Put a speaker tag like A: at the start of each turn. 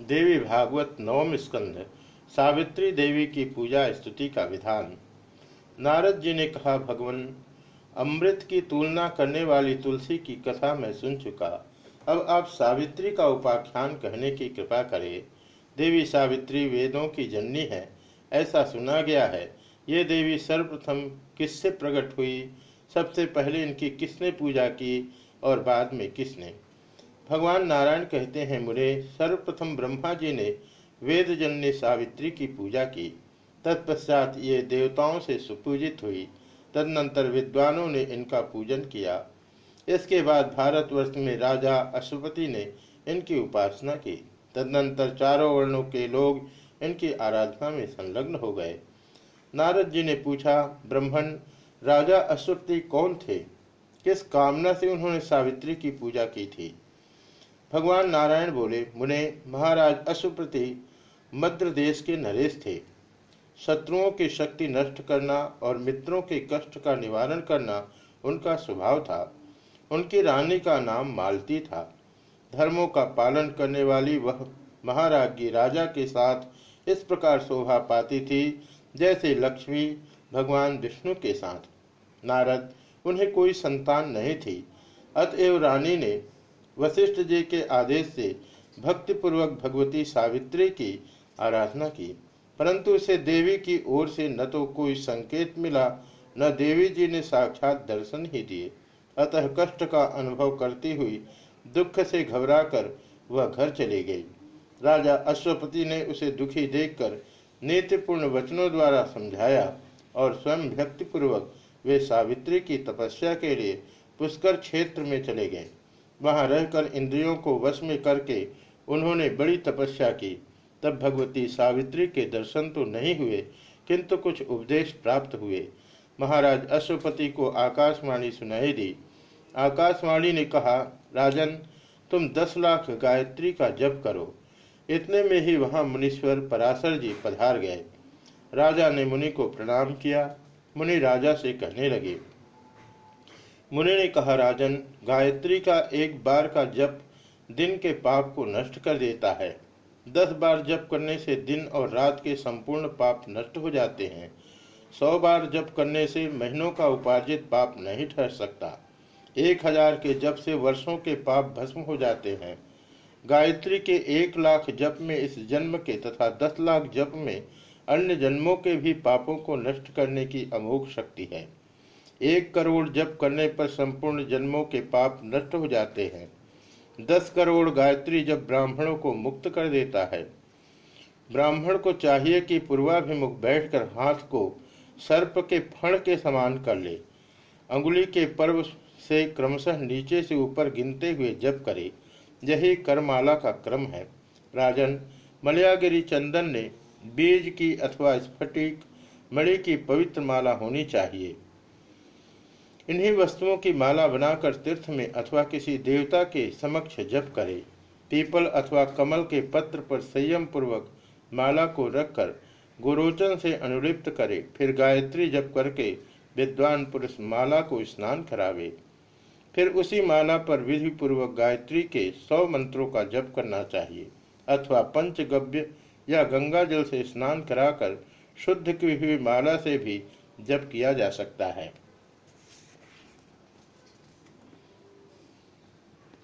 A: देवी भागवत नवम स्कंध, सावित्री देवी की पूजा स्तुति का विधान। नारद जी ने कहा, भगवान, अमृत की तुलना करने वाली तुलसी की कथा मैं सुन चुका। अब आप सावित्री का उपाख्यान कहने की कृपा करें। देवी सावित्री वेदों की जननी है, ऐसा सुना गया है। ये देवी सर्वप्रथम किससे प्रकट हुई? सबसे पहले इनकी किसने पूजा की और बाद में किसने? भगवान नारायण कहते हैं मुरे सर्वप्रथम ब्रह्मा जी ने वेद जननी सावित्री की पूजा की। तत्पश्चात ये देवताओं से सुपूजित हुई। तदनंतर विद्वानों ने इनका पूजन किया। इसके बाद भारतवर्ष में राजा अशुपति ने इनकी उपासना की। तदनंतर चारों वर्णों के लोग इनकी आराधना में संलग्न हो गए। नारद जी ने पूछा, ब्राह्मण, राजा अशुपति कौन थे? किस कामना से उन्होंने सावित्री की पूजा की थी? भगवान नारायण बोले, मुने महाराज अशुप्रति मद्र देश के नरेश थे। शत्रुओं की शक्ति नष्ट करना और मित्रों के कष्ट का निवारण करना उनका स्वभाव था। उनकी रानी का नाम मालती था। धर्मों का पालन करने वाली वह महाराज्ञी राजा के साथ इस प्रकार शोभा पाती थी, जैसे लक्ष्मी भगवान विष्णु के साथ। नारद, उन्हें कोई संतान नहीं थी। अतएव रानी ने वशिष्ठ जी के आदेश से भक्तिपूर्वक भगवती सावित्री की आराधना की। परंतु उसे देवी की ओर से न तो कोई संकेत मिला, न देवी जी ने साक्षात दर्शन ही दिए। अतः कष्ट का अनुभव करती हुई दुख से घबराकर वह घर चली गई। राजा अश्वपति ने उसे दुखी देखकर नीतिपूर्ण वचनों द्वारा समझाया और स्वयं भक्तिपूर्वक वे सावित्री की तपस्या के लिए पुष्कर क्षेत्र में चले गए। वहाँ रहकर इंद्रियों को वश में करके उन्होंने बड़ी तपस्या की। तब भगवती सावित्री के दर्शन तो नहीं हुए, किंतु कुछ उपदेश प्राप्त हुए। महाराज अश्वपति को आकाशवाणी सुनाई दी। आकाशवाणी ने कहा, राजन, तुम दस लाख गायत्री का जप करो। इतने में ही वहाँ मुनीश्वर पराशर जी पधार गए। राजा ने मुनि को प्रणाम किया। मुनि राजा से कहने लगे मुनि ने कहा, राजन, गायत्री का एक बार का जप दिन के पाप को नष्ट कर देता है। दस बार जप करने से दिन और रात के संपूर्ण पाप नष्ट हो जाते हैं। सौ बार जप करने से महीनों का उपार्जित पाप नहीं ठहर सकता। एक हज़ार के जप से वर्षों के पाप भस्म हो जाते हैं। गायत्री के एक लाख जप में इस जन्म के तथा दस लाख जप में अन्य जन्मों के भी पापों को नष्ट करने की अमोघ शक्ति है। एक करोड़ जप करने पर संपूर्ण जन्मों के पाप नष्ट हो जाते हैं। दस करोड़ गायत्री जब ब्राह्मणों को मुक्त कर देता है। ब्राह्मण को चाहिए कि पूर्वाभिमुख बैठकर हाथ को सर्प के फण के समान कर ले। अंगुली के पर्व से क्रमशः नीचे से ऊपर गिनते हुए जप करे। यही करमाला का क्रम है। राजन, मलयागिरी चंदन ने बीज की अथवा स्फटिक, मणि की पवित्र माला होनी चाहिए। इन्हीं वस्तुओं की माला बनाकर तीर्थ में अथवा किसी देवता के समक्ष जप करे। पीपल अथवा कमल के पत्र पर संयम पूर्वक माला को रखकर गुरोचन से अनुलिप्त करे। फिर गायत्री जप करके विद्वान पुरुष माला को स्नान करावे। फिर उसी माला पर विधि पूर्वक गायत्री के सौ मंत्रों का जप करना चाहिए। अथवा पंचगव्य या गंगा जल से स्नान कराकर शुद्ध की हुई माला से भी जप किया जा सकता है।